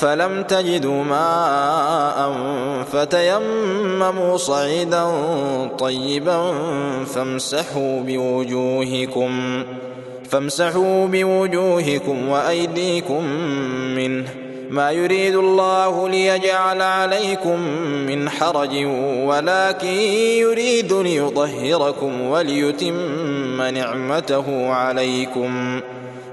فلم تجدوا ماء فتيمموا صعيدا طيبا فامسحوا بوجوهكم فامسحوا بوجوهكم وأيديكم منه. ما يريد الله ليجعل عليكم من حرج ولكن يريد ليطهركم وليتم نعمته عليكم.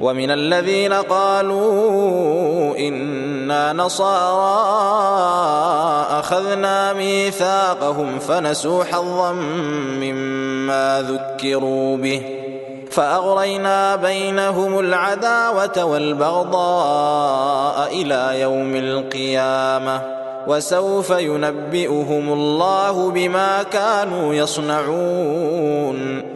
ومن الذين قالوا إنا نصارى أخذنا ميثاقهم فنسوا حظا مما ذكروا به فأغرينا بينهم العداوة والبغضاء إلى يوم القيامة وسوف ينبئهم الله بما كانوا يصنعون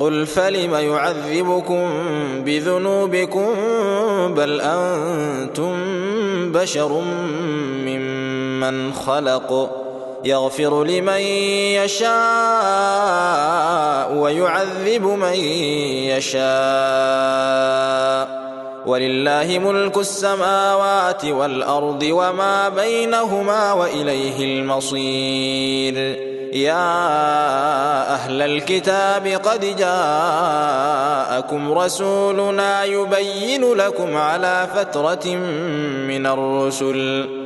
قل فلم يعذبكم بذنوبكم بل أنتم بشر ممن خلق يغفر لمن يشاء ويعذب من يشاء ولله ملك السماوات والأرض وما بينهما وإليه المصير يا أهل الكتاب قد جاءكم رسولنا يبين لكم على فترة من الرسل.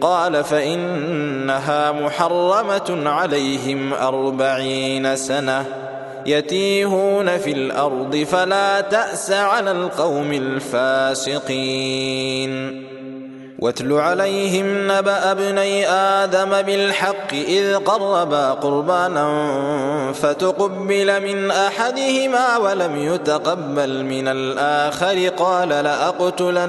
قال فإنها محرمة عليهم أربعين سنة يتيهون في الأرض فلا تأس على القوم الفاسقين. واتل عليهم نبأ ابني آدم بالحق إذ قربا قربانا فتقبل من أحدهما ولم يتقبل من الآخر قال لأقتلنك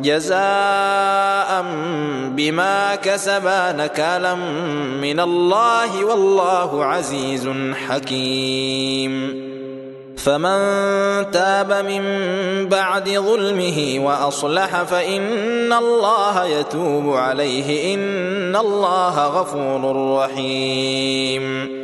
جزاء بما كسبا نكالا من الله والله عزيز حكيم. فمن تاب من بعد ظلمه وأصلح فإن الله يتوب عليه إن الله غفور رحيم.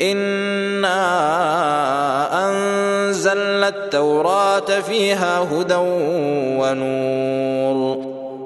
انا انزلنا التوراه فيها هدى ونور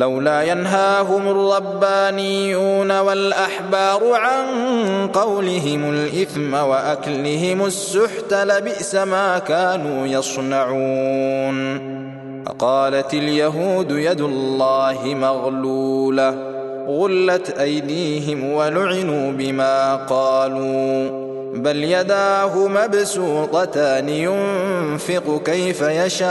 لولا ينهاهم الربانيون والأحبار عن قولهم الإثم وأكلهم السحت لبئس ما كانوا يصنعون. فقالت اليهود يد الله مغلولة غلت أيديهم ولعنوا بما قالوا بل يداه مبسوطتان ينفق كيف يشاء.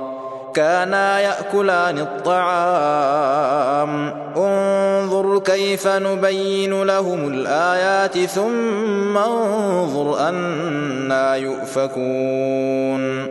كانا يأكلان الطعام. انظر كيف نبين لهم الآيات ثم انظر أنا يؤفكون.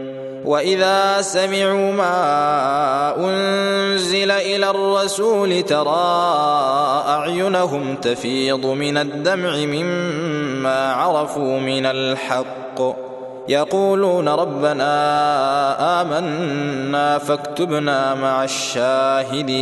وإذا سمعوا ما أنزل إلى الرسول ترى أعينهم تفيض من الدمع مما عرفوا من الحق. يقولون ربنا آمنا فاكتبنا مع الشاهدين.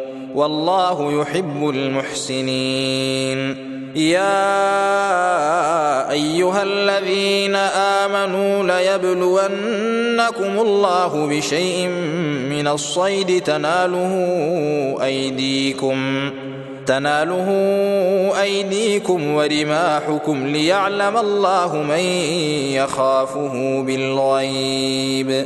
والله يحب المحسنين. يا أيها الذين آمنوا ليبلونكم الله بشيء من الصيد. تناله أيديكم تناله أيديكم ورماحكم ليعلم الله من يخافه بالغيب.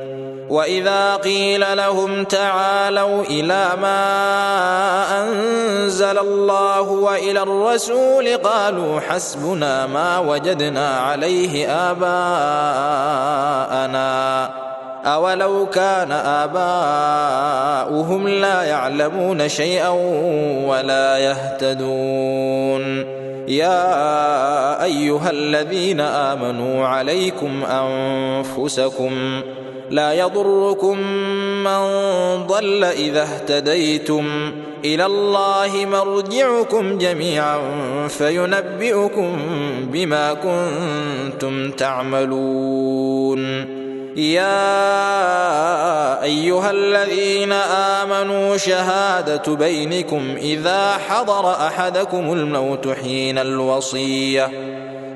وإذا قيل لهم تعالوا إلى ما أنزل الله وإلى الرسول قالوا حسبنا ما وجدنا عليه آباءنا أولو كان آباؤهم لا يعلمون شيئا ولا يهتدون. يا أيها الذين آمنوا عليكم أنفسكم لا يضركم من ضل إذا اهتديتم. إلى الله مرجعكم جميعا فينبئكم بما كنتم تعملون. يا أيها الذين آمنوا شهادة بينكم إذا حضر أحدكم الموت حين الوصية.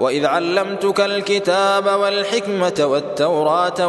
وإذ علمتك الكتاب والحكمة والتوراة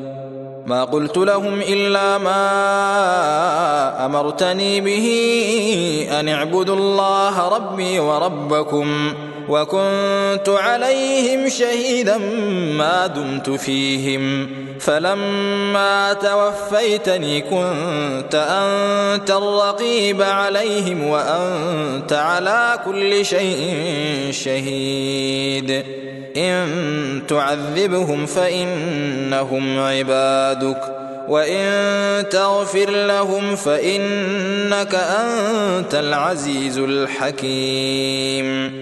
ما قلت لهم إلا ما أمرتني به أن اعبدوا الله ربي وربكم وكنت عليهم شهيدا ما دمت فيهم. فلما توفيتني كنت أنت الرقيب عليهم وأنت على كل شيء شهيد. إن تعذبهم فإنهم عبادك وإن تغفر لهم فإنك أنت العزيز الحكيم.